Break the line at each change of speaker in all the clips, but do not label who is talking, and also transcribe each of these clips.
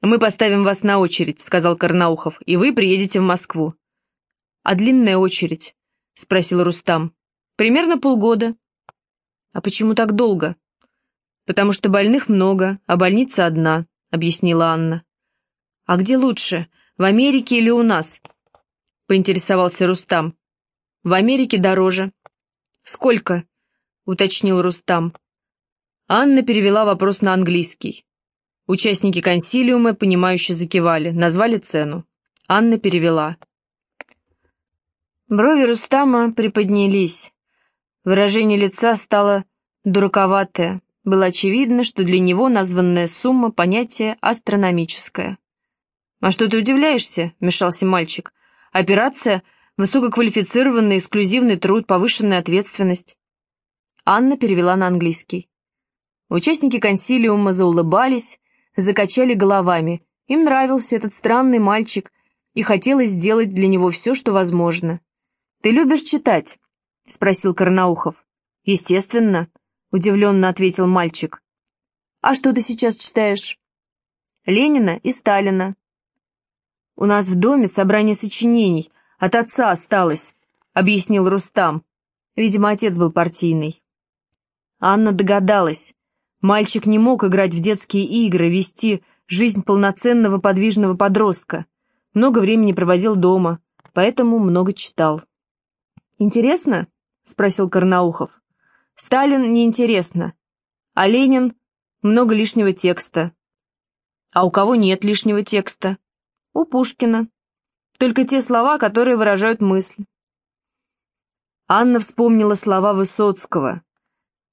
«Мы поставим вас на очередь», — сказал Карнаухов, — «и вы приедете в Москву». «А длинная очередь?» — спросил Рустам. «Примерно полгода». «А почему так долго?» «Потому что больных много, а больница одна», — объяснила Анна. «А где лучше, в Америке или у нас?» — поинтересовался Рустам. «В Америке дороже». «Сколько?» — уточнил Рустам. Анна перевела вопрос на английский. Участники консилиума, понимающе закивали, назвали цену. Анна перевела. Брови Рустама приподнялись. Выражение лица стало дураковатое. Было очевидно, что для него названная сумма — понятие астрономическое. «А что ты удивляешься?» — вмешался мальчик. «Операция — высококвалифицированный эксклюзивный труд, повышенная ответственность». Анна перевела на английский. Участники консилиума заулыбались, закачали головами. Им нравился этот странный мальчик, и хотелось сделать для него все, что возможно. «Ты любишь читать?» — спросил Карнаухов. «Естественно», — удивленно ответил мальчик. «А что ты сейчас читаешь?» «Ленина и Сталина». «У нас в доме собрание сочинений, от отца осталось», — объяснил Рустам. Видимо, отец был партийный. Анна догадалась. Мальчик не мог играть в детские игры, вести жизнь полноценного подвижного подростка. Много времени проводил дома, поэтому много читал. «Интересно?» — спросил Карнаухов. «Сталин неинтересно, а Ленин — много лишнего текста». «А у кого нет лишнего текста?» «У Пушкина. Только те слова, которые выражают мысль». Анна вспомнила слова Высоцкого —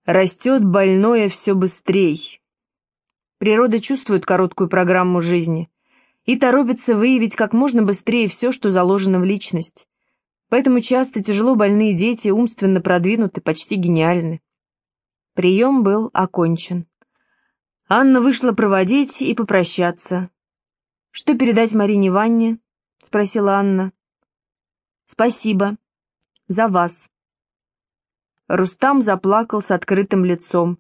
Растет больное все быстрей. Природа чувствует короткую программу жизни и торопится выявить как можно быстрее все, что заложено в личность. Поэтому часто тяжело больные дети умственно продвинуты, почти гениальны. Прием был окончен. Анна вышла проводить и попрощаться. «Что передать Марине Ванне?» — спросила Анна. «Спасибо. За вас». Рустам заплакал с открытым лицом.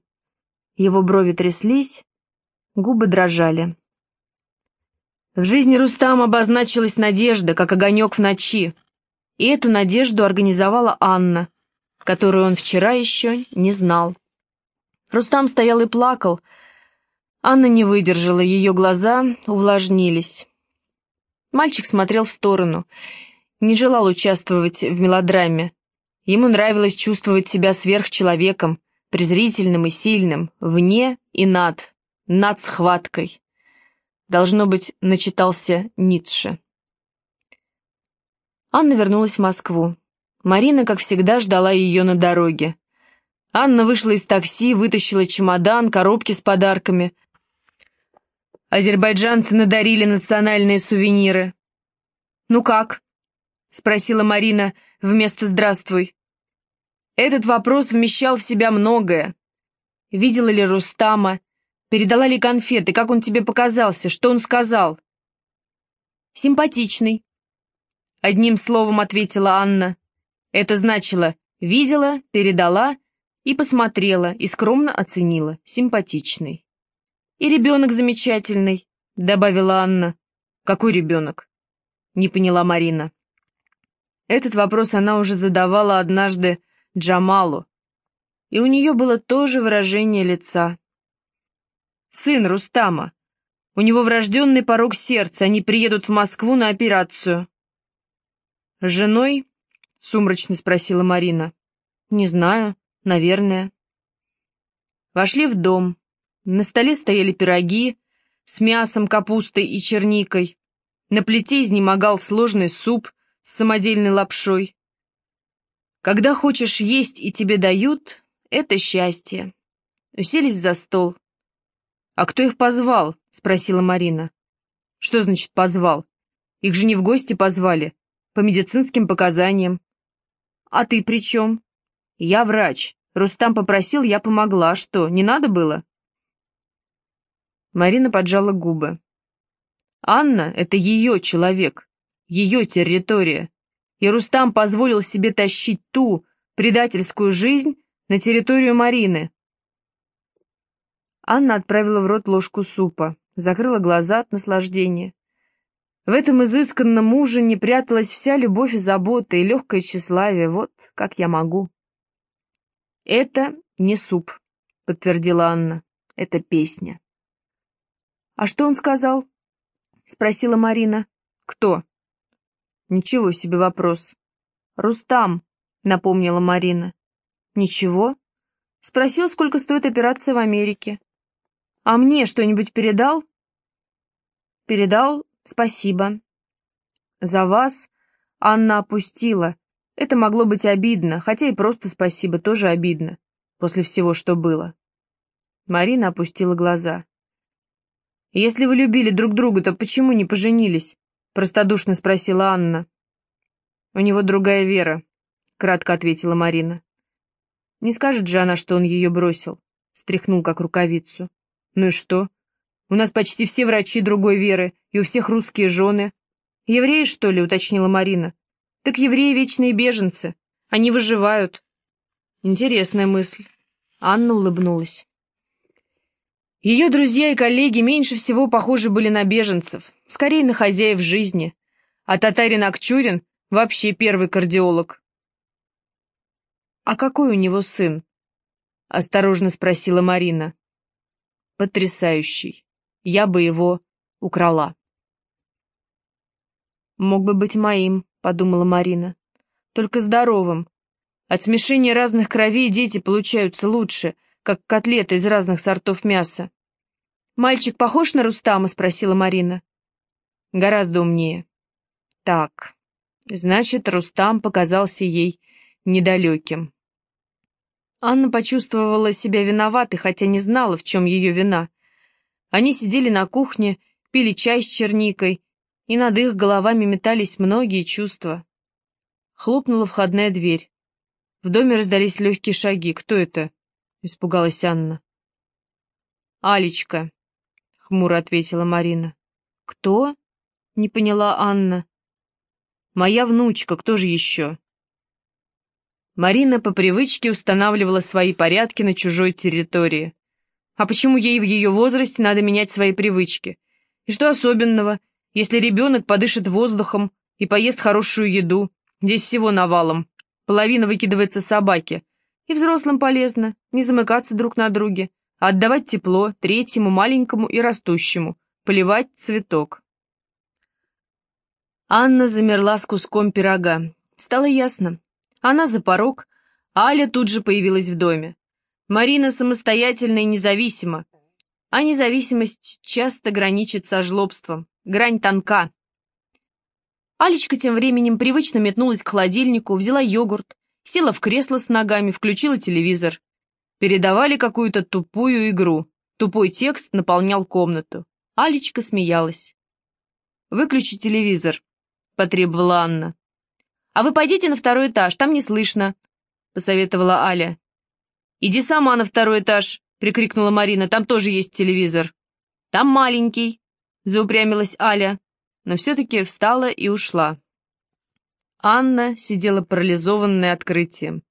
Его брови тряслись, губы дрожали. В жизни Рустама обозначилась надежда, как огонек в ночи. И эту надежду организовала Анна, которую он вчера еще не знал. Рустам стоял и плакал. Анна не выдержала, ее глаза увлажнились. Мальчик смотрел в сторону, не желал участвовать в мелодраме. Ему нравилось чувствовать себя сверхчеловеком, презрительным и сильным, вне и над, над схваткой. Должно быть, начитался Ницше. Анна вернулась в Москву. Марина, как всегда, ждала ее на дороге. Анна вышла из такси, вытащила чемодан, коробки с подарками. Азербайджанцы надарили национальные сувениры. «Ну как?» — спросила Марина вместо «здравствуй». Этот вопрос вмещал в себя многое. Видела ли Рустама? Передала ли конфеты? Как он тебе показался? Что он сказал? Симпатичный. Одним словом ответила Анна. Это значило «видела», «передала» и посмотрела, и скромно оценила. Симпатичный. «И ребенок замечательный», — добавила Анна. «Какой ребенок?» — не поняла Марина. Этот вопрос она уже задавала однажды Джамалу, и у нее было то же выражение лица. «Сын Рустама. У него врожденный порог сердца, они приедут в Москву на операцию». «С женой?» — сумрачно спросила Марина. «Не знаю, наверное». Вошли в дом. На столе стояли пироги с мясом, капустой и черникой. На плите изнемогал сложный суп с самодельной лапшой. Когда хочешь есть и тебе дают, это счастье. Уселись за стол. «А кто их позвал?» — спросила Марина. «Что значит позвал? Их же не в гости позвали, по медицинским показаниям». «А ты при чем?» «Я врач. Рустам попросил, я помогла. Что, не надо было?» Марина поджала губы. «Анна — это ее человек, ее территория и Рустам позволил себе тащить ту предательскую жизнь на территорию Марины. Анна отправила в рот ложку супа. закрыла глаза от наслаждения. В этом изысканном ужине пряталась вся любовь и забота, и легкое тщеславие. Вот как я могу. «Это не суп», — подтвердила Анна. «Это песня». «А что он сказал?» — спросила Марина. «Кто?» «Ничего себе вопрос». «Рустам», — напомнила Марина. «Ничего?» Спросил, сколько стоит операция в Америке. «А мне что-нибудь передал?» «Передал, спасибо». «За вас Анна опустила. Это могло быть обидно, хотя и просто спасибо тоже обидно, после всего, что было». Марина опустила глаза. «Если вы любили друг друга, то почему не поженились?» — простодушно спросила Анна. «У него другая вера», — кратко ответила Марина. Не скажет же она, что он ее бросил. Стряхнул как рукавицу. Ну и что? У нас почти все врачи другой веры, и у всех русские жены. Евреи, что ли, уточнила Марина. Так евреи вечные беженцы. Они выживают. Интересная мысль. Анна улыбнулась. Ее друзья и коллеги меньше всего похожи были на беженцев, скорее на хозяев жизни. А татарин Акчурин вообще первый кардиолог. «А какой у него сын?» — осторожно спросила Марина. «Потрясающий. Я бы его украла». «Мог бы быть моим», — подумала Марина. «Только здоровым. От смешения разных кровей дети получаются лучше, как котлеты из разных сортов мяса». «Мальчик похож на Рустама?» — спросила Марина. «Гораздо умнее». «Так, значит, Рустам показался ей недалеким». Анна почувствовала себя виноватой, хотя не знала, в чем ее вина. Они сидели на кухне, пили чай с черникой, и над их головами метались многие чувства. Хлопнула входная дверь. В доме раздались легкие шаги. «Кто это?» — испугалась Анна. «Алечка», — хмуро ответила Марина. «Кто?» — не поняла Анна. «Моя внучка, кто же еще?» Марина по привычке устанавливала свои порядки на чужой территории. А почему ей в ее возрасте надо менять свои привычки? И что особенного, если ребенок подышит воздухом и поест хорошую еду? Здесь всего навалом. Половина выкидывается собаке. И взрослым полезно не замыкаться друг на друге, а отдавать тепло третьему маленькому и растущему, поливать цветок. Анна замерла с куском пирога. Стало ясно, она за порог, а Аля тут же появилась в доме. Марина самостоятельна и независима, а независимость часто граничит со жлобством, грань тонка. Алечка тем временем привычно метнулась к холодильнику, взяла йогурт, села в кресло с ногами, включила телевизор. Передавали какую-то тупую игру. Тупой текст наполнял комнату. Алечка смеялась. «Выключи телевизор», — потребовала Анна. «А вы пойдите на второй этаж, там не слышно», — посоветовала Аля. «Иди сама на второй этаж», — прикрикнула Марина, — «там тоже есть телевизор». «Там маленький», — заупрямилась Аля, но все-таки встала и ушла. Анна сидела парализованная открытием.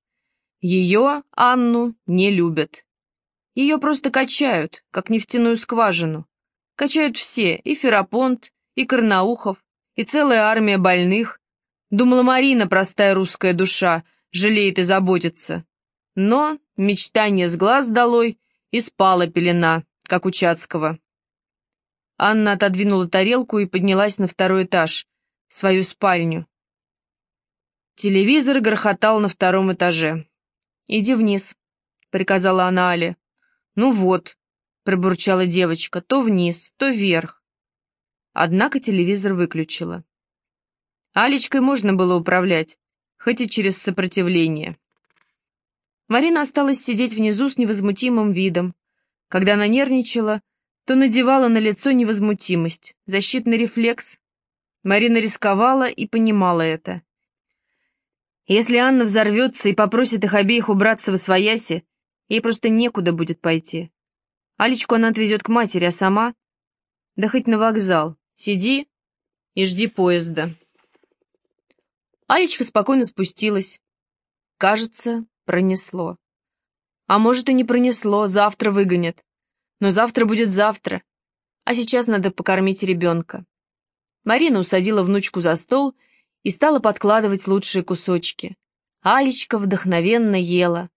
Ее, Анну, не любят. Ее просто качают, как нефтяную скважину. Качают все, и Ферапонт, и Карнаухов, и целая армия больных, Думала, Марина, простая русская душа, жалеет и заботится. Но мечтание с глаз долой, и спала пелена, как у Чацкого. Анна отодвинула тарелку и поднялась на второй этаж, в свою спальню. Телевизор грохотал на втором этаже. «Иди вниз», — приказала она Але. «Ну вот», — пробурчала девочка, — «то вниз, то вверх». Однако телевизор выключила. Алечкой можно было управлять, хоть и через сопротивление. Марина осталась сидеть внизу с невозмутимым видом. Когда она нервничала, то надевала на лицо невозмутимость, защитный рефлекс. Марина рисковала и понимала это. Если Анна взорвется и попросит их обеих убраться в освояси, ей просто некуда будет пойти. Алечку она отвезет к матери, а сама... Да хоть на вокзал. Сиди и жди поезда. Алечка спокойно спустилась. Кажется, пронесло. А может и не пронесло, завтра выгонят. Но завтра будет завтра. А сейчас надо покормить ребенка. Марина усадила внучку за стол и стала подкладывать лучшие кусочки. Алечка вдохновенно ела,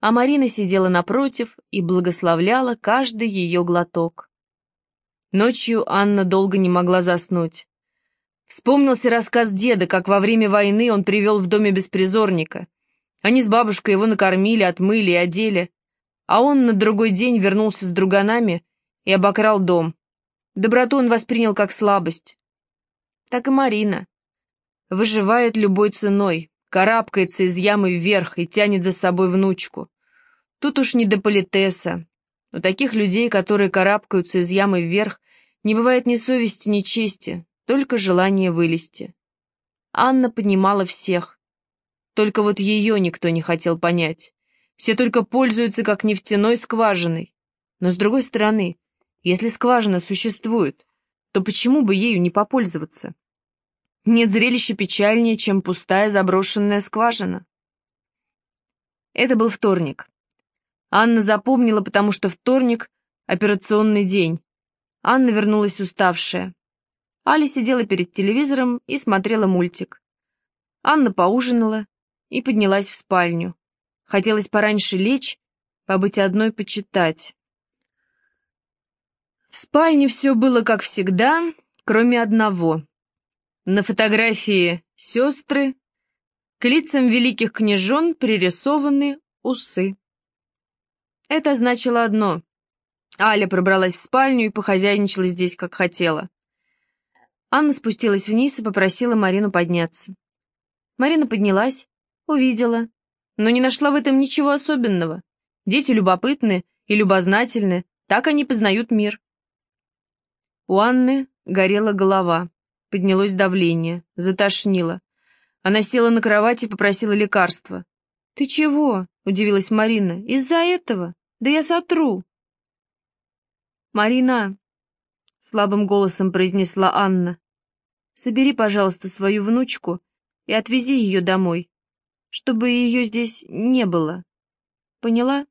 а Марина сидела напротив и благословляла каждый ее глоток. Ночью Анна долго не могла заснуть. Вспомнился рассказ деда, как во время войны он привел в доме беспризорника. Они с бабушкой его накормили, отмыли и одели, а он на другой день вернулся с друганами и обокрал дом. Доброту он воспринял как слабость. Так и Марина. Выживает любой ценой, карабкается из ямы вверх и тянет за собой внучку. Тут уж не до политеса. У таких людей, которые карабкаются из ямы вверх, не бывает ни совести, ни чести, только желание вылезти. Анна понимала всех. Только вот ее никто не хотел понять. Все только пользуются как нефтяной скважиной. Но с другой стороны, если скважина существует, то почему бы ею не попользоваться? Нет зрелища печальнее, чем пустая заброшенная скважина. Это был вторник. Анна запомнила, потому что вторник — операционный день. Анна вернулась уставшая. Аля сидела перед телевизором и смотрела мультик. Анна поужинала и поднялась в спальню. Хотелось пораньше лечь, побыть одной почитать. В спальне все было как всегда, кроме одного. На фотографии сестры к лицам великих княжон пририсованы усы. Это значило одно. Аля пробралась в спальню и похозяйничала здесь, как хотела. Анна спустилась вниз и попросила Марину подняться. Марина поднялась, увидела, но не нашла в этом ничего особенного. Дети любопытны и любознательны, так они познают мир. У Анны горела голова, поднялось давление, затошнило. Она села на кровать и попросила лекарства. «Ты чего?» — удивилась Марина. «Из-за этого? Да я сотру». «Марина, слабым голосом произнесла Анна. «Собери, пожалуйста, свою внучку и отвези ее домой, чтобы ее здесь не было. Поняла?»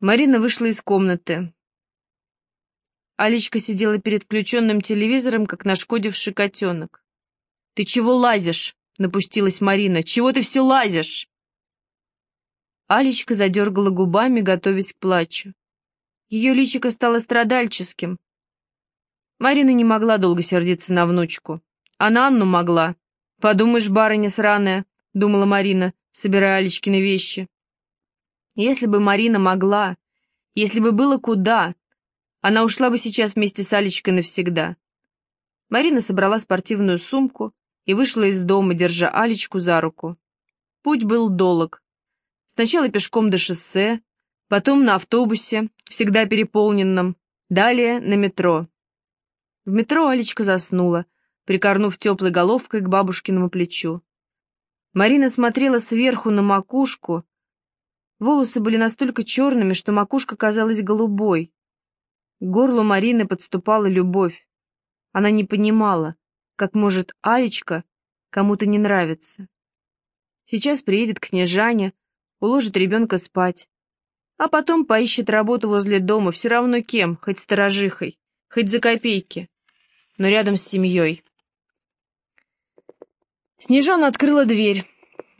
Марина вышла из комнаты. Аличка сидела перед включенным телевизором, как нашкодивший котенок. «Ты чего лазишь?» — напустилась Марина. «Чего ты все лазишь?» Алечка задергала губами, готовясь к плачу. Ее личико стало страдальческим. Марина не могла долго сердиться на внучку. А на Анну могла. «Подумаешь, барыня сраная», — думала Марина, собирая Алечкины вещи. Если бы Марина могла, если бы было куда, она ушла бы сейчас вместе с Алечкой навсегда. Марина собрала спортивную сумку и вышла из дома, держа Алечку за руку. Путь был долг. Сначала пешком до шоссе, потом на автобусе, всегда переполненном, далее на метро. В метро Алечка заснула, прикорнув теплой головкой к бабушкиному плечу. Марина смотрела сверху на макушку. Волосы были настолько черными, что макушка казалась голубой. К горлу Марины подступала любовь. Она не понимала, как может Алечка кому-то не нравиться. Сейчас приедет к Снежане, уложит ребенка спать, а потом поищет работу возле дома, все равно кем, хоть сторожихой, хоть за копейки, но рядом с семьей. Снежана открыла дверь.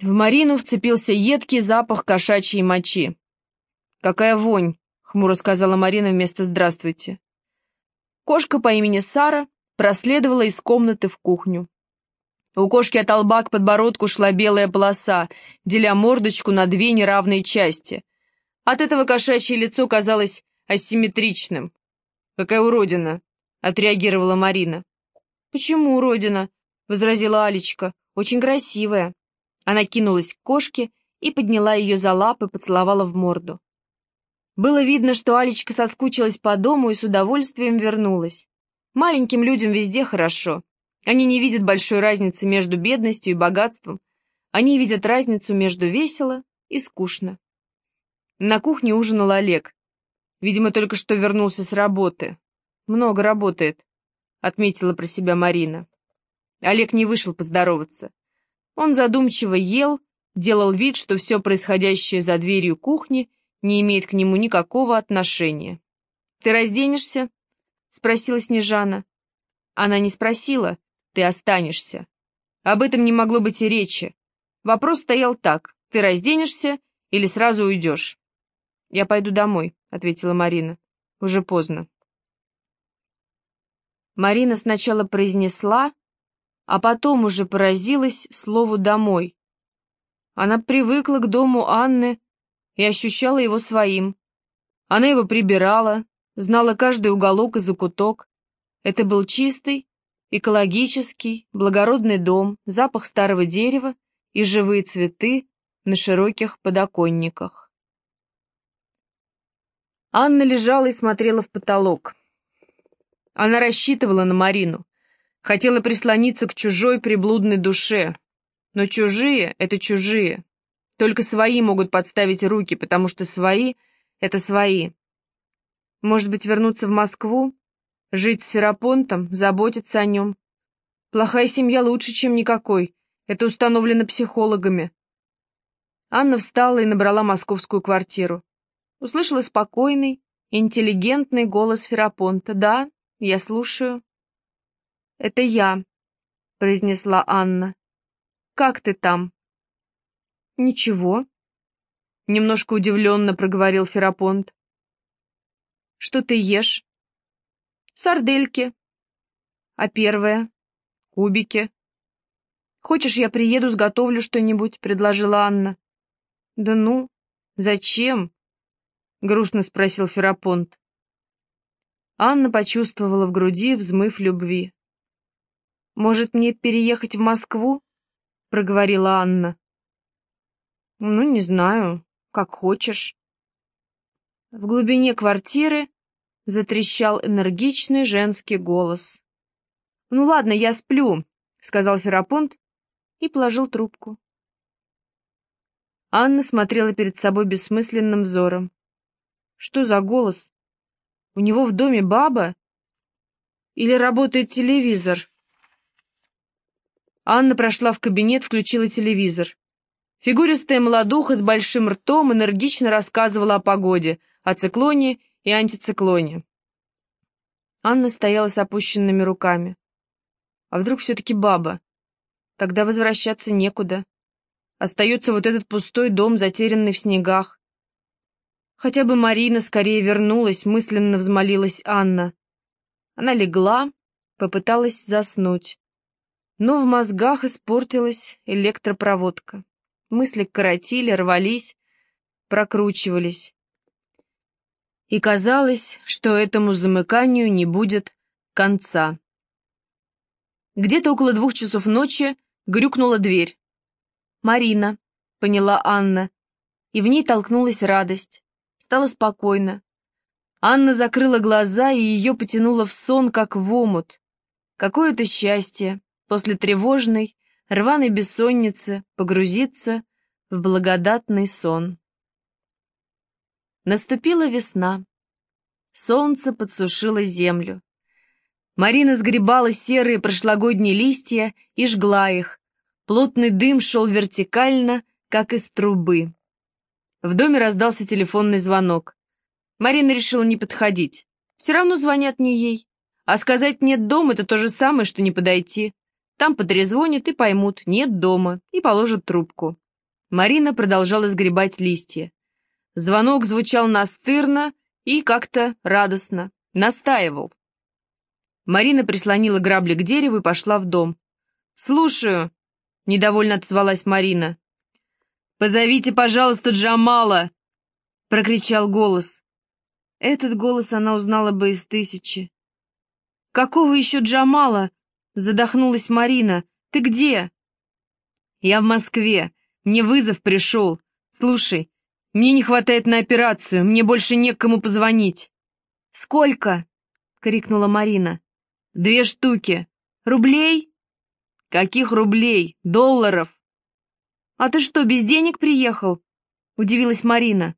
В Марину вцепился едкий запах кошачьей мочи. «Какая вонь!» — хмуро сказала Марина вместо «здравствуйте». Кошка по имени Сара проследовала из комнаты в кухню. У кошки от лба к подбородку шла белая полоса, деля мордочку на две неравные части — от этого кошачье лицо казалось асимметричным. «Какая уродина!» — отреагировала Марина. «Почему уродина?» — возразила Алечка. «Очень красивая». Она кинулась к кошке и подняла ее за лапы, поцеловала в морду. Было видно, что Алечка соскучилась по дому и с удовольствием вернулась. Маленьким людям везде хорошо. Они не видят большой разницы между бедностью и богатством. Они видят разницу между весело и скучно. На кухне ужинал Олег. Видимо, только что вернулся с работы. Много работает, отметила про себя Марина. Олег не вышел поздороваться. Он задумчиво ел, делал вид, что все происходящее за дверью кухни не имеет к нему никакого отношения. «Ты разденешься?» — спросила Снежана. Она не спросила, «Ты останешься». Об этом не могло быть и речи. Вопрос стоял так, «Ты разденешься или сразу уйдешь?» «Я пойду домой», — ответила Марина. «Уже поздно». Марина сначала произнесла, а потом уже поразилась слову «домой». Она привыкла к дому Анны и ощущала его своим. Она его прибирала, знала каждый уголок и закуток. Это был чистый, экологический, благородный дом, запах старого дерева и живые цветы на широких подоконниках. Анна лежала и смотрела в потолок. Она рассчитывала на Марину, хотела прислониться к чужой приблудной душе, но чужие — это чужие. Только свои могут подставить руки, потому что свои — это свои. Может быть, вернуться в Москву, жить с Ферапонтом, заботиться о нем. Плохая семья лучше, чем никакой. Это установлено психологами. Анна встала и набрала московскую квартиру. Услышала спокойный, интеллигентный голос Ферапонта. «Да, я слушаю». «Это я», — произнесла Анна. Как ты там?» «Ничего», — немножко удивленно проговорил Ферапонт. «Что ты ешь?» «Сардельки». «А первое?» «Кубики». «Хочешь, я приеду, сготовлю что-нибудь?» — предложила Анна. «Да ну, зачем?» — грустно спросил Ферапонт. Анна почувствовала в груди взмыв любви. «Может, мне переехать в Москву?» проговорила Анна. «Ну, не знаю, как хочешь». В глубине квартиры затрещал энергичный женский голос. «Ну ладно, я сплю», — сказал Ферапонт и положил трубку. Анна смотрела перед собой бессмысленным взором. «Что за голос? У него в доме баба? Или работает телевизор?» Анна прошла в кабинет, включила телевизор. Фигуристая молодуха с большим ртом энергично рассказывала о погоде, о циклоне и антициклоне. Анна стояла с опущенными руками. А вдруг все-таки баба? Тогда возвращаться некуда. Остается вот этот пустой дом, затерянный в снегах. Хотя бы Марина скорее вернулась, мысленно взмолилась Анна. Она легла, попыталась заснуть. Но в мозгах испортилась электропроводка. Мысли коротили, рвались, прокручивались. И казалось, что этому замыканию не будет конца. Где-то около двух часов ночи грюкнула дверь. «Марина», — поняла Анна, и в ней толкнулась радость. Стало спокойно. Анна закрыла глаза, и ее потянуло в сон, как в омут. Какое-то счастье, после тревожной, рваной бессонницы погрузиться в благодатный сон. Наступила весна. Солнце подсушило землю. Марина сгребала серые прошлогодние листья и жгла их. Плотный дым шел вертикально, как из трубы. В доме раздался телефонный звонок. Марина решила не подходить. Все равно звонят не ей. А сказать «нет дома» — это то же самое, что не подойти. Там подрезвонят и поймут, нет дома, и положат трубку. Марина продолжала сгребать листья. Звонок звучал настырно и как-то радостно. Настаивал. Марина прислонила грабли к дереву и пошла в дом. «Слушаю», — недовольно отозвалась Марина. «Позовите, пожалуйста, Джамала!» — прокричал голос. Этот голос она узнала бы из тысячи. «Какого еще Джамала?» Задохнулась Марина. «Ты где?» «Я в Москве. Мне вызов пришел. Слушай, мне не хватает на операцию, мне больше не к кому позвонить». «Сколько?» — крикнула Марина. «Две штуки. Рублей?» «Каких рублей? Долларов!» «А ты что, без денег приехал?» — удивилась Марина.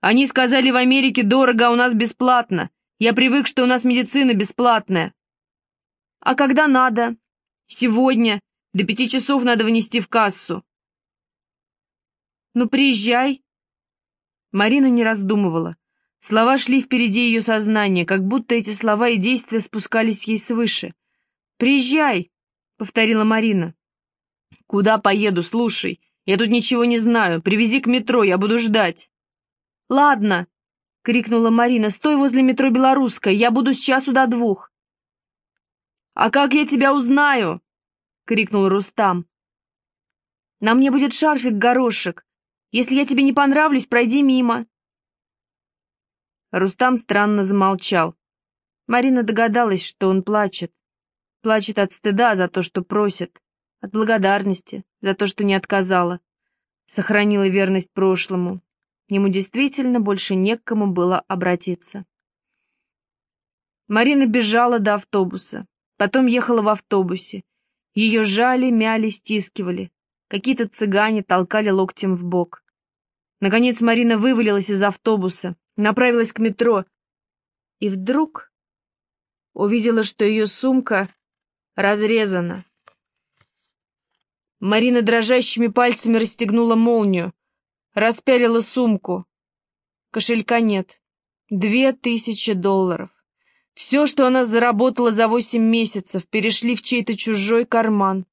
«Они сказали, в Америке дорого, а у нас бесплатно. Я привык, что у нас медицина бесплатная. А когда надо? Сегодня. До пяти часов надо внести в кассу. Ну, приезжай. Марина не раздумывала. Слова шли впереди ее сознания, как будто эти слова и действия спускались ей свыше. «Приезжай!» — повторила Марина. «Куда поеду? Слушай, я тут ничего не знаю. Привези к метро, я буду ждать». «Ладно!» — крикнула Марина. «Стой возле метро «Белорусская», я буду с часу до двух». «А как я тебя узнаю?» — крикнул Рустам. «На мне будет шарфик-горошек. Если я тебе не понравлюсь, пройди мимо». Рустам странно замолчал. Марина догадалась, что он плачет. Плачет от стыда за то, что просит, от благодарности за то, что не отказала. Сохранила верность прошлому. Ему действительно больше не к кому было обратиться. Марина бежала до автобуса. Потом ехала в автобусе. Ее жали, мяли, стискивали. Какие-то цыгане толкали локтем в бок. Наконец Марина вывалилась из автобуса, направилась к метро. И вдруг увидела, что ее сумка разрезана. Марина дрожащими пальцами расстегнула молнию, распялила сумку. Кошелька нет. Две тысячи долларов. Все, что она заработала за восемь месяцев, перешли в чей-то чужой карман.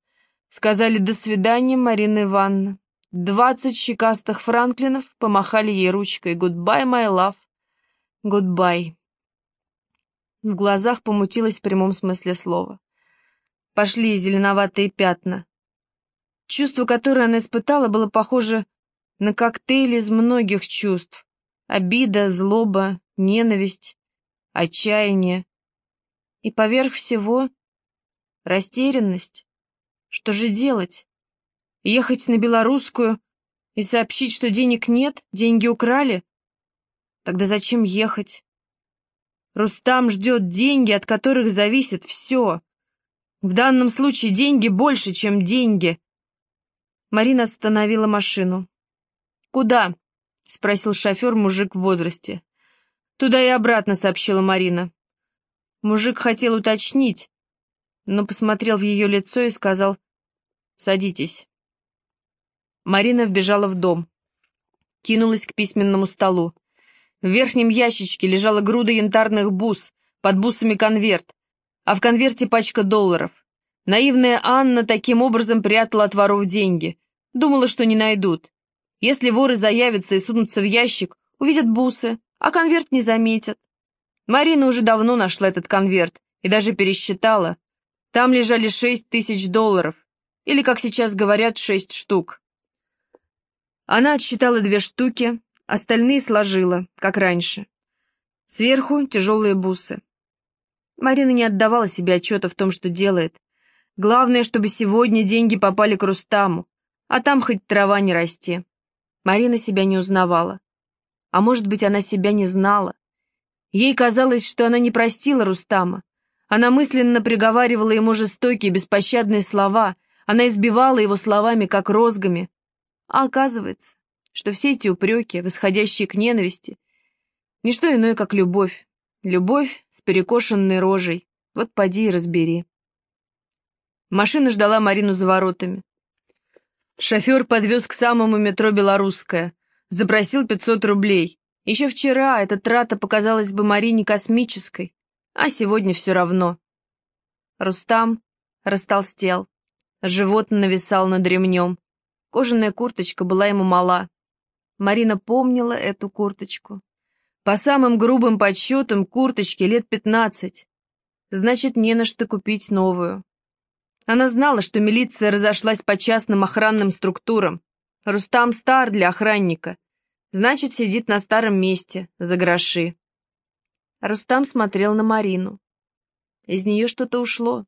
Сказали «до свидания, Марина Ивановна». Двадцать щекастых франклинов помахали ей ручкой «Goodbye, my love». «Goodbye». В глазах помутилось в прямом смысле слова. Пошли зеленоватые пятна. Чувство, которое она испытала, было похоже на коктейль из многих чувств. Обида, злоба, ненависть, отчаяние. И поверх всего растерянность. Что же делать? Ехать на белорусскую и сообщить, что денег нет, деньги украли? Тогда зачем ехать? Рустам ждет деньги, от которых зависит все. В данном случае деньги больше, чем деньги. Марина остановила машину. «Куда?» — спросил шофер, мужик в возрасте. «Туда и обратно», — сообщила Марина. Мужик хотел уточнить, но посмотрел в ее лицо и сказал «Садитесь». Марина вбежала в дом. Кинулась к письменному столу. В верхнем ящичке лежала груда янтарных бус, под бусами конверт, а в конверте пачка долларов. Наивная Анна таким образом прятала от воров деньги. Думала, что не найдут. Если воры заявятся и сунутся в ящик, увидят бусы, а конверт не заметят. Марина уже давно нашла этот конверт и даже пересчитала. Там лежали шесть тысяч долларов, или, как сейчас говорят, шесть штук. Она отсчитала две штуки, остальные сложила, как раньше. Сверху тяжелые бусы. Марина не отдавала себе отчета в том, что делает. Главное, чтобы сегодня деньги попали к Рустаму, а там хоть трава не расти. Марина себя не узнавала. А может быть, она себя не знала. Ей казалось, что она не простила Рустама. Она мысленно приговаривала ему жестокие, беспощадные слова. Она избивала его словами, как розгами, а оказывается, что все эти упреки, восходящие к ненависти, не что иное, как любовь. Любовь с перекошенной рожей. Вот поди и разбери. Машина ждала Марину за воротами. Шофер подвез к самому метро «Белорусская», запросил 500 рублей. Еще вчера эта трата показалась бы Марине космической, а сегодня все равно. Рустам растолстел, живот нависал над ремнем. Кожаная курточка была ему мала. Марина помнила эту курточку. По самым грубым подсчетам, курточке лет пятнадцать. Значит, не на что купить новую. Она знала, что милиция разошлась по частным охранным структурам. Рустам стар для охранника. Значит, сидит на старом месте, за гроши. Рустам смотрел на Марину. Из нее что-то ушло.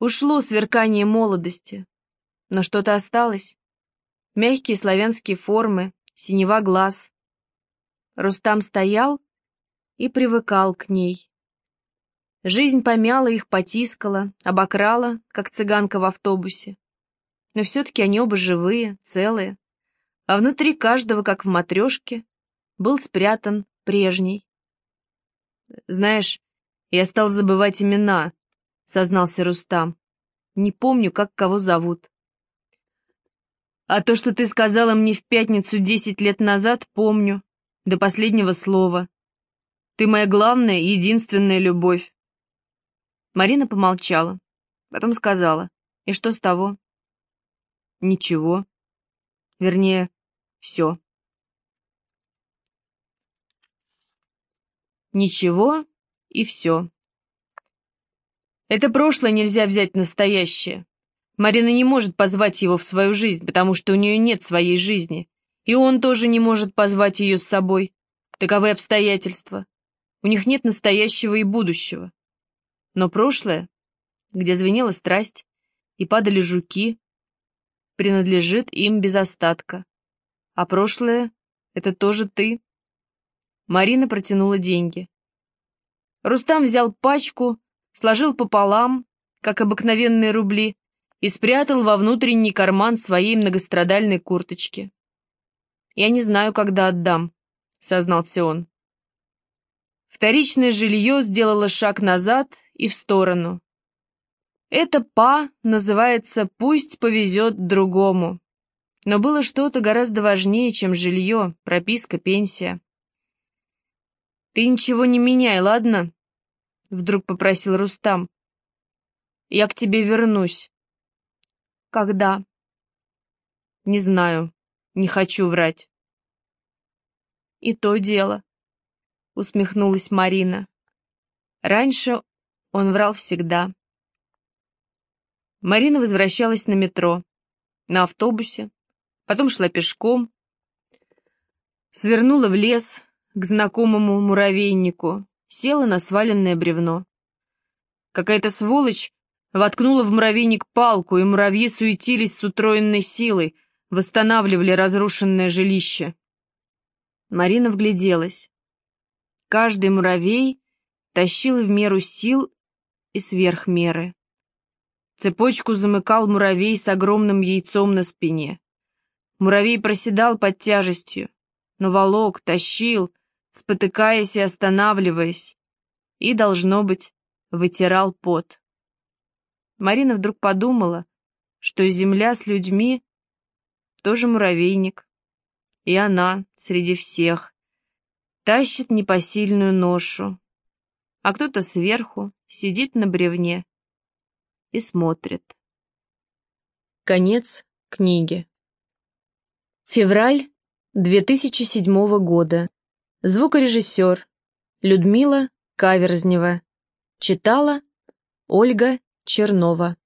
Ушло сверкание молодости. Но что-то осталось. Мягкие славянские формы, синева глаз. Рустам стоял и привыкал к ней. Жизнь помяла их, потискала, обокрала, как цыганка в автобусе. Но все-таки они оба живые, целые. А внутри каждого, как в матрешке, был спрятан прежний. «Знаешь, я стал забывать имена», — сознался Рустам. «Не помню, как кого зовут. А то, что ты сказала мне в пятницу десять лет назад, помню. До последнего слова. Ты моя главная и единственная любовь. Марина помолчала. Потом сказала. И что с того? Ничего. Вернее, все. Ничего и все. Это прошлое нельзя взять настоящее. Марина не может позвать его в свою жизнь, потому что у нее нет своей жизни. И он тоже не может позвать ее с собой. Таковы обстоятельства. У них нет настоящего и будущего. Но прошлое, где звенела страсть и падали жуки, принадлежит им без остатка. А прошлое — это тоже ты. Марина протянула деньги. Рустам взял пачку, сложил пополам, как обыкновенные рубли, и спрятал во внутренний карман своей многострадальной курточки. «Я не знаю, когда отдам», — сознался он. Вторичное жилье сделало шаг назад и в сторону. Это «па» называется «пусть повезет другому». Но было что-то гораздо важнее, чем жилье, прописка, пенсия. «Ты ничего не меняй, ладно?» — вдруг попросил Рустам. «Я к тебе вернусь». «Когда?» «Не знаю. Не хочу врать». «И то дело», — усмехнулась Марина. Раньше он врал всегда. Марина возвращалась на метро, на автобусе, потом шла пешком, свернула в лес к знакомому муравейнику, села на сваленное бревно. Какая-то сволочь воткнула в муравейник палку, и муравьи суетились с утроенной силой, восстанавливали разрушенное жилище. Марина вгляделась. Каждый муравей тащил в меру сил и сверх меры. Цепочку замыкал муравей с огромным яйцом на спине. Муравей проседал под тяжестью, но волок, тащил, спотыкаясь и останавливаясь, и, должно быть, вытирал пот. Марина вдруг подумала, что земля с людьми тоже муравейник. И она, среди всех, тащит непосильную ношу, а кто-то сверху сидит на бревне и смотрит. Конец книги. Февраль 2007 года. Звукорежиссер Людмила Каверзнева. Читала Ольга Чернова.